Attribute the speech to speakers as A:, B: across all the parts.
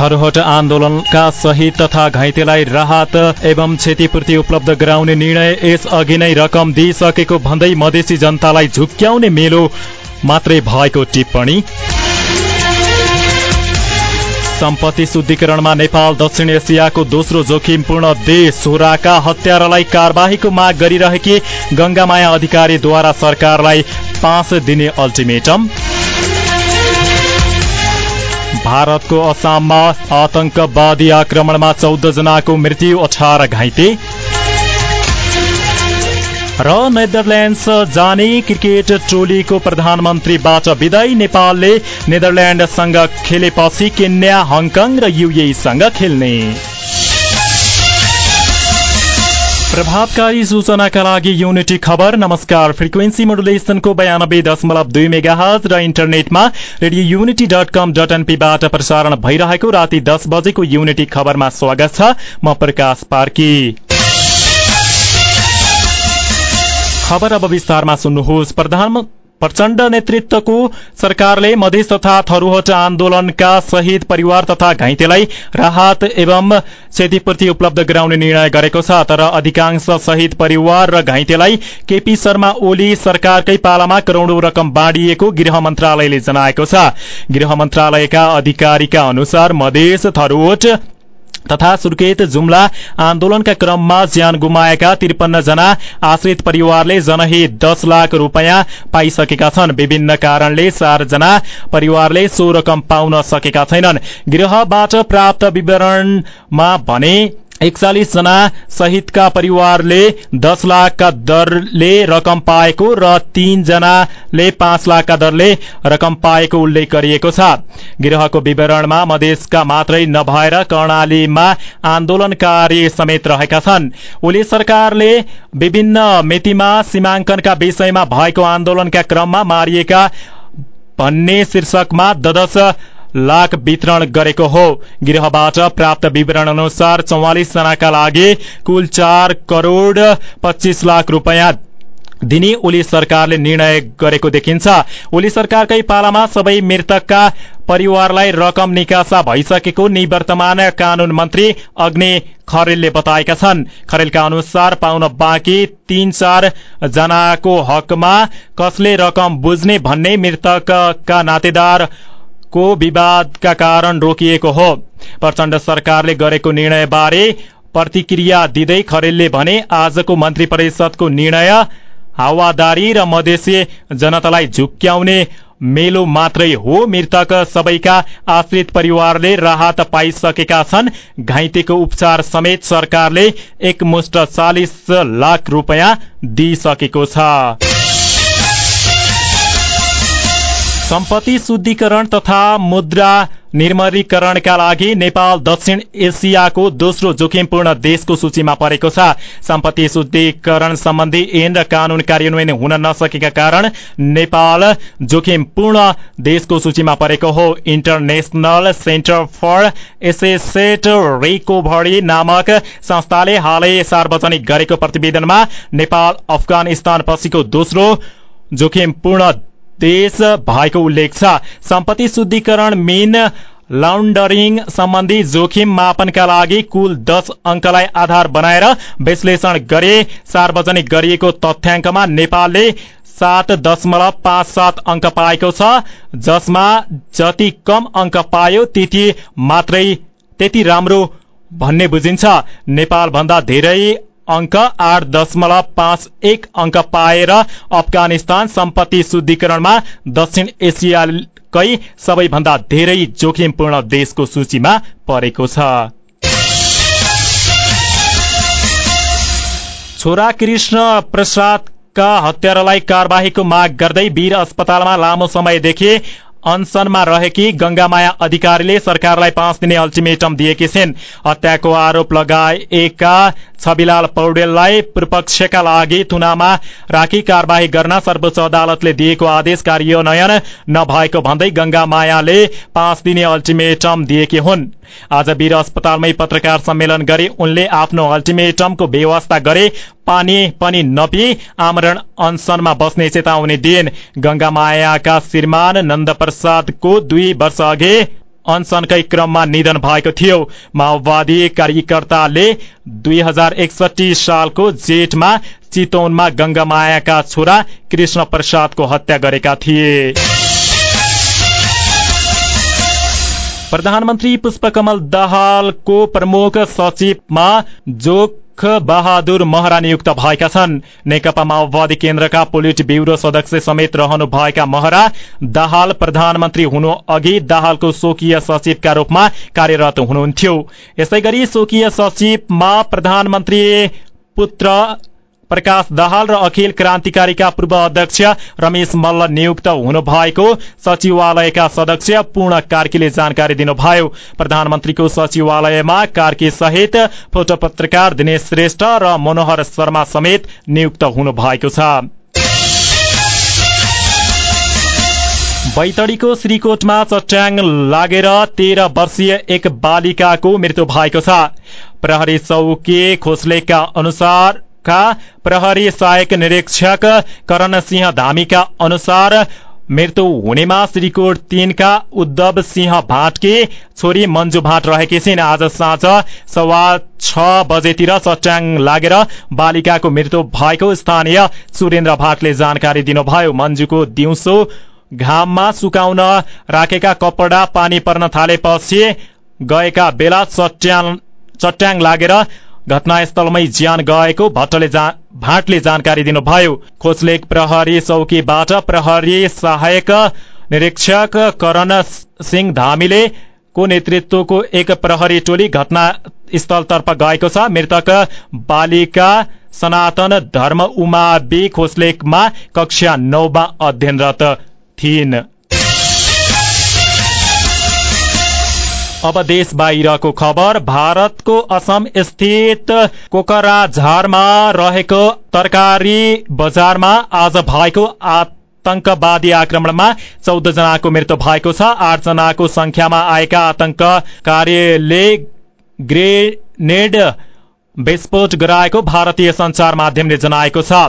A: थरहट आन्दोलनका शहीद तथा घाइतेलाई राहत एवं क्षतिपूर्ति उपलब्ध गराउने निर्णय यस अघि नै रकम दिइसकेको भन्दै मधेसी जनतालाई झुक्क्याउने मेलो मात्रै भएको टिप्पणी। सम्पत्ति शुद्धिकरणमा नेपाल दक्षिण एसियाको दोस्रो जोखिमपूर्ण देश सोराका हत्यारालाई कारवाहीको माग गरिरहेकी गंगामाया अधिकारीद्वारा सरकारलाई पाँच दिने अल्टिमेटम। भारतको असममा आतंकवादी आक्रमणमा चौध जनाको मृत्यु अठार घाइते। र नेदरल्याण्ड्स जाने क्रिकेट टोलीको प्रधानमन्त्रीबाट विदाई नेपालले नेदरल्याण्डसँग खेलेपछि केन्या हङकङ र युएसँग खेल्ने। प्रभावकारी सूचनाका लागि युनिटी खबर। नमस्कार। फ्रिक्वेन्सी मोडुलेसनको बयानब्बे दशमलव दुई मेगा र इन्टरनेटमा Radio Unity dot com dot एनपीबाट प्रसारण भइरहेको राति दस बजेको युनिटी खबरमा स्वागत छ। म प्रकाश पार्की। खबर अब विस्तारमा सुन्नुहोस्। प्रधान प्रचण्ड नेतृत्वको सरकारले मधेस तथा थरूहट आन्दोलनका शहीद परिवार तथा घाइतेलाई राहत एवं क्षतिपूर्ति उपलब्ध गराउने निर्णय गरेको छ। तर अधिकांश शहीद परिवार र घाइतेलाई केपी शर्मा ओली सरकारकै पालामा करोड़ौं रकम बाँडिएको गृह मन्त्रालयले जनाएको छ। गृह मन्त्रालयका अधिकारीका अनुसार मधेस थरूहट तथा सुर्खेत जुम्ला आन्दोलनका क्रममा ज्यान गुमाएका त्रिपन्न जना आश्रित परिवारले जनही दस लाख रूपियाँ पाइसकेका छन्। विभिन्न कारणले चारजना परिवारले सो रकम पाउन सकेका छैनन्। गृहबाट प्राप्त विवरणमा भने एकचालिस जना सहितका परिवारले दस लाखका दरले रकम पाएको र तीन जनाले पाँच लाखका दरले रकम पाएको उल्लेख गरिएको छ। गृहको विवरणमा मधेसका मात्रै नभएर कर्णालीमा आन्दोलनकारी समेत रहेका छन्। ओली सरकारले विभिन्न मितिमा सीमाङ्कनका विषयमा भएको आन्दोलनका क्रममा मारिएका भन्ने शीर्षकमा ददश लाख वितरण गरेको हो। गृहबाट प्राप्त विवरण अनुसार चौवालिस जनाका लागि कुल चार करोड़ पच्चीस लाख रूपियाँ दिने ओली सरकारले निर्णय गरेको देखिन्छ। ओली सरकारकै पालामा सबै मृतकका परिवारलाई रकम निकासा भइसकेको निवर्तमान कानून मन्त्री अग्नि खरेलले बताएका छन्। खरेलका अनुसार पाउन बाँकी तीन चार जनाको हकमा कसले रकम बुझ्ने भन्ने मृतकका नातेदार को विवादका कारण रोकिएको हो। प्रचण्ड सरकारले गरेको निर्णयबारे प्रतिक्रिया दिँदै खरेलले भने आजको मन्त्री परिषदको निर्णय हावादारी र मधेसी जनतालाई झुक्क्याउने मेलो मात्रै हो। मृतक सबैका आश्रित परिवारले राहत पाइसकेका छन्। घाइतेको उपचार समेत सरकारले एकमुष्ट चालिस लाख रूपियाँ दिइसकेको छ। सम्पत्ति शुद्धिकरण तथा मुद्रा निर्मलीकरणका लागि नेपाल दक्षिण एसियाको दोस्रो जोखिमपूर्ण देशको सूचीमा परेको छ। सम्पत्ति शुद्धिकरण सम्बन्धी ऐन र कानून कार्यान्वयन हुन नसकेका कारण नेपाल जोखिमपूर्ण देशको सूचीमा परेको हो। International Centre for Asset Recovery नामक संस्थाले हालै सार्वजनिक गरेको प्रतिवेदनमा नेपाल अफगानिस्तान पछिको दोस्रो जोखिमपूर्ण देश भएको उल्लेख छ। सम्पत्ति शुद्धिकरण मेन लाउन्डरिङ सम्बन्धी जोखिम मापनका लागि कुल दश अङ्कलाई आधार बनाएर विश्लेषण गरे। सार्वजनिक गरिएको तथ्याङ्कमा नेपालले सात दशमलव पाँच सात अङ्क पाएको छ जसमा जति कम अङ्क पायो त्यति मात्रै त्यति राम्रो भन्ने बुझिन्छ। नेपाल भन्दा धेरै अङ्क आठ दशमलव पाँच एक अङ्क पाएर अफगानिस्तान सम्पत्ति शुद्धिकरणमा दक्षिण एसियाकै सबैभन्दा धेरै जोखिमपूर्ण देशको सूचीमा परेको छ। छोरा कृष्ण प्रसादका हत्यारालाई कार्यवाहीको माग गर्दै वीर अस्पतालमा लामो समयदेखि अनसनमा रहेकी गंगामाया अधिकारीले सरकारलाई पाँच दिने अल्टिमेटम दिएकी छिन्। हत्याको आरोप लगाएका छविलाल पौडेललाई पूर्वपक्षका लागि थुनामा राखी कार्यवाही गर्न सर्वोच्च अदालतले दिएको आदेश कार्यान्वयन नभएको भन्दै गंगामायाले पाँच दिने अल्टिमेटम दिएकी हुन्। आज वीर अस्पतालमै पत्रकार सम्मेलन गरी उनले आफ्नो अल्टिमेटमको व्यवस्था गरे पानी पनि नपी आमरण अनसनमा बस्ने चेतावनी दिइन्। गंगामायाका श्रीमान नन्द प्रसादको दुई वर्ष अघि अनसनकै क्रममा निधन भएको थियो। माओवादी कार्यकर्ताले दुई हजार एकसठी सालको जेठमा चितौनमा गंगामायाका छोरा कृष्ण प्रसादको हत्या गरेका थिए। प्रधानमन्त्री पुष्पकमल दाहालको प्रमुख सचिवमा जोक बहादुर महरा नियुक्त भएका छन्। नेकपा माओवादी केन्द्रका पोलिट ब्यूरो सदस्य समेत रहनुभएका महरा दाहाल प्रधानमन्त्री हुनु अघि दाहालको स्वकीय सचिवका रूपमा कार्यरत हुनुहुन्थ्यो। यसै गरी स्वकीय सचिवमा प्रधानमन्त्री पुत्र प्रकाश दाहाल र अखिल क्रान्तिकारीका पूर्व अध्यक्ष रमेश मल्ल नियुक्त हुनुभएको सचिवालयका सदस्य पूर्ण कार्कीले जानकारी दिनुभयो। प्रधानमन्त्रीको सचिवालयमा कार्की सहित फोटो पत्रकार दिनेश श्रेष्ठ र मनोहर शर्मा समेत नियुक्त हुनुभएको छ। बैतडीको श्रीकोटमा चट्याङ लागेर तेह्र वर्षीय एक बालिकाको मृत्यु भएको छ। प्रहरी चौकी खोस्लेका अनुसार का प्रहरी सहायक निरीक्षक करण सिंह धामीका अनुसार मृत्यु हुनेमा श्रीकोट तीनका उद्धव सिंह भाटकी छोरी मन्जु भाट रहेकी छिन्। आज साँझ सवा छ बजेतिर चट्याङ लागेर बालिकाको मृत्यु भएको स्थानीय सुरेन्द्र भाटले जानकारी दिनुभयो। मन्जुको दिउँसो घाममा सुकाउन राखेका कपडा पानी पर्न थालेपछि गएका बेला चट्याङ लागेर घटनास्थलमै ज्यान गएको भट्टले भाटले जानकारी दिनुभयो। खोचलेक प्रहरी चौकीबाट प्रहरी सहायक निरीक्षक करण सिंह धामीले को नेतृत्वको एक प्रहरी टोली घटनास्थलतर्फ गएको छ। मृतक बालिका सनातन धर्म उमा बी खोस्लेकमा कक्षा नौमा अध्ययनरत थिइन्। अब देश बाहिरको खबर भारतको असम स्थित कोकराझारमा रहेको तरकारी बजारमा आज भएको आतंकवादी आक्रमणमा चौध जनाको मृत्यु भएको छ। आठ जनाको संख्यामा आएका आतंककारीले ग्रेनेड विस्फोट गराएको भारतीय संचार माध्यमले जनाएको छ।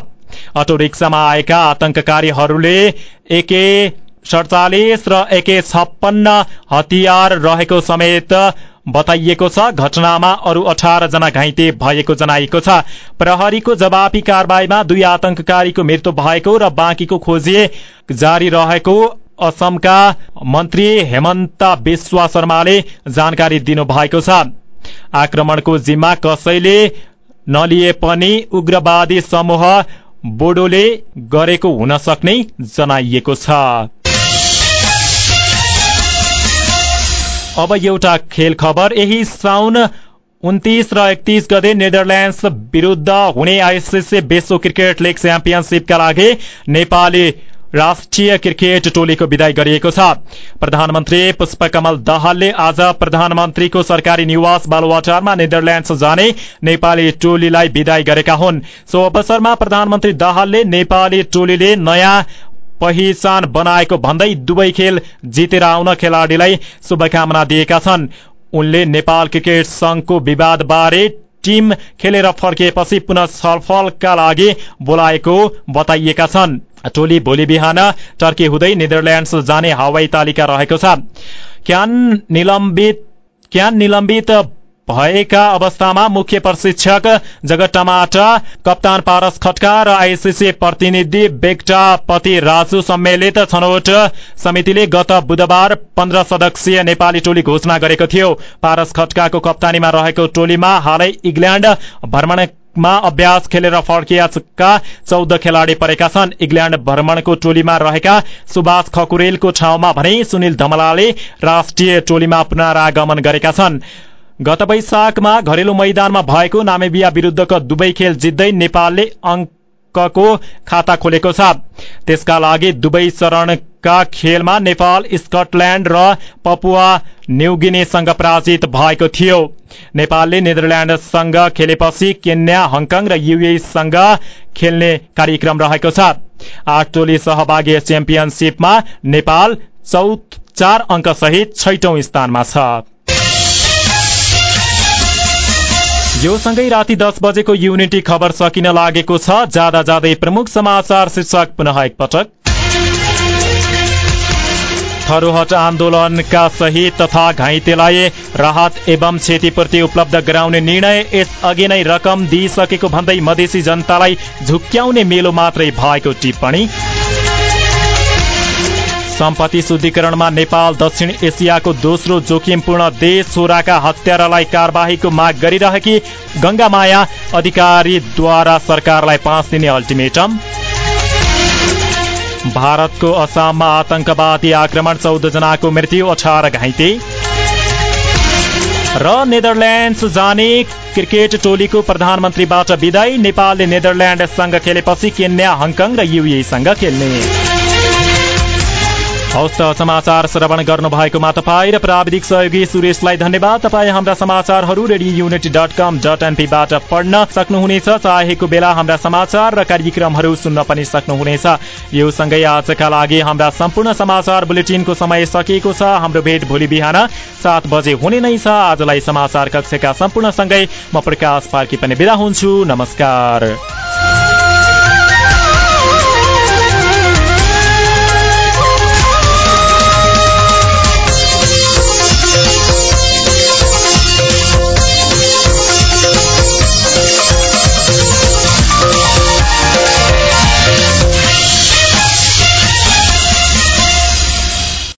A: अटो रिक्सामा आएका आतंककारीहरूले एके सडचालिस र एके छप्पन्न हतियार रहेको समेत बताइएको छ घटनामा अरू अठार जना घाइते भएको जनाइएको छ। प्रहरीको जवाबी कारवाहीमा दुई आतंककारीको मृत्यु भएको र बाँकीको खोजी जारी रहेको असमका मन्त्री हेमन्त विश्व शर्माले जानकारी दिनुभएको छ। आक्रमणको जिम्मा कसैले नलिए पनि उग्रवादी समूह बोडोले गरेको हुन सक्ने जनाइएको छ। अब एउटा खेल खबर यही साउन उन्तिस र एकतिस गते नेदरल्याण्ड्स विरूद्ध हुने आइसिसी विश्व क्रिकेट लिग च्याम्पियनसिपका लागि नेपाली राष्ट्रिय क्रिकेट टोलीको विदाई गरिएको छ। प्रधानमन्त्री पुष्पकमल दाहालले आज प्रधानमन्त्रीको सरकारी निवास बालुवाटारमा नेदरल्याण्ड्स जाने नेपाली टोलीलाई विदाई गरेका हुन्। सो अवसरमा प्रधानमन्त्री दाहालले नेपाली टोलीले नयाँ पहिचान बनाएको भन्दै दुवै खेल जितेर आउन खेलाड़ीलाई शुभकामना दिएका छन्। उनले नेपाल क्रिकेट संघको विवादबारे टीम खेलेर फर्किएपछि पुनः छलफलका लागि बोलाएको बताइएका छन्। टोली भोलि बिहान टर्की हुँदै नेदरल्याण्ड्स जाने हवाई तालिका रहेको छ। क्यान क्यान निलम्बित भएका अवस्थामा मुख्य प्रशिक्षक जगत टमाटा कप्तान पारस खटका र आइसिसी प्रतिनिधि बेक्टापति राजु सम्मेलित छनौट समितिले गत बुधबार पन्ध्र सदस्यीय नेपाली टोली घोषणा गरेको थियो। पारस खटकाको कप्तानीमा रहेको टोलीमा हालै इङ्ल्याण्ड भ्रमणमा अभ्यास खेलेर फर्किएका चौध खेलाड़ी परेका छन्। इङ्ल्याण्ड भ्रमणको टोलीमा रहेका सुभाष खकुरेलको ठाउँमा भने सुनिल धमलाले राष्ट्रिय टोलीमा पुनरागमन गरेका छन्। गत वैशाखमा घरेलु मैदानमा भएको नामेबिया विरूद्धको दुवै खेल जित्दै नेपालले अङ्कको खाता खोलेको छ। त्यसका लागि दुवै चरणका खेलमा नेपाल स्कटल्याण्ड र पपुवा न्युगिनीसँग पराजित भएको थियो। नेपालले नेदरल्याण्डसँग खेलेपछि केन्या हङकङ र युएसँग खेल्ने कार्यक्रम रहेको छ। आठ टोली सहभागी च्याम्पियनसिपमा नेपाल चौथ चार अङ्क सहित छैटौं स्थानमा छ। यो सँगै राति दस बजेको युनिटी खबर सकिन लागेको छ। जाँदा जाँदै प्रमुख समाचार शीर्षक पुनः एकपटक थरुहट आन्दोलनका शहीद तथा घाइतेलाई राहत एवं क्षतिपूर्ति उपलब्ध गराउने निर्णय यसअघि नै रकम दिइसकेको भन्दै मधेसी जनतालाई झुक्क्याउने मेलो मात्रै भएको टिप्पणी। सम्पत्ति शुद्धिकरणमा नेपाल दक्षिण एसियाको दोस्रो जोखिमपूर्ण देश छोराका हत्यारालाई कारवाहीको माग गरिरहेकी गंगामाया अधिकारीद्वारा सरकारलाई पाँच दिने अल्टिमेटम। भारतको असममा आतंकवादी आक्रमण चौध जनाको मृत्यु अठार घाइते। र नेदरल्यान्ड्स जाने क्रिकेट टोलीको प्रधानमन्त्रीबाट विदाई नेपालले नेदरल्यान्डसँग खेलेपछि केन्या हङकङ र युएसँग खेल्ने। हौस् समाचार श्रवण गर्नुभएकोमा तपाईँ र प्राविधिक सहयोगी सुरेशलाई धन्यवाद। तपाईँ हाम्रा समाचारहरू Radio Unity dot com dot एनपीबाट पढ्न सक्नुहुनेछ। चाहेको बेला हाम्रा समाचार र कार्यक्रमहरू सुन्न पनि सक्नुहुनेछ। यो सँगै आजका लागि हाम्रा सम्पूर्ण समाचार बुलेटिनको समय सकिएको छ। हाम्रो भेट भोलि बिहान सात बजे हुने नै छ। आजलाई समाचार कक्षका सम्पूर्णसँगै म प्रकाश पार्की पनि बिदा हुन्छु। नमस्कार।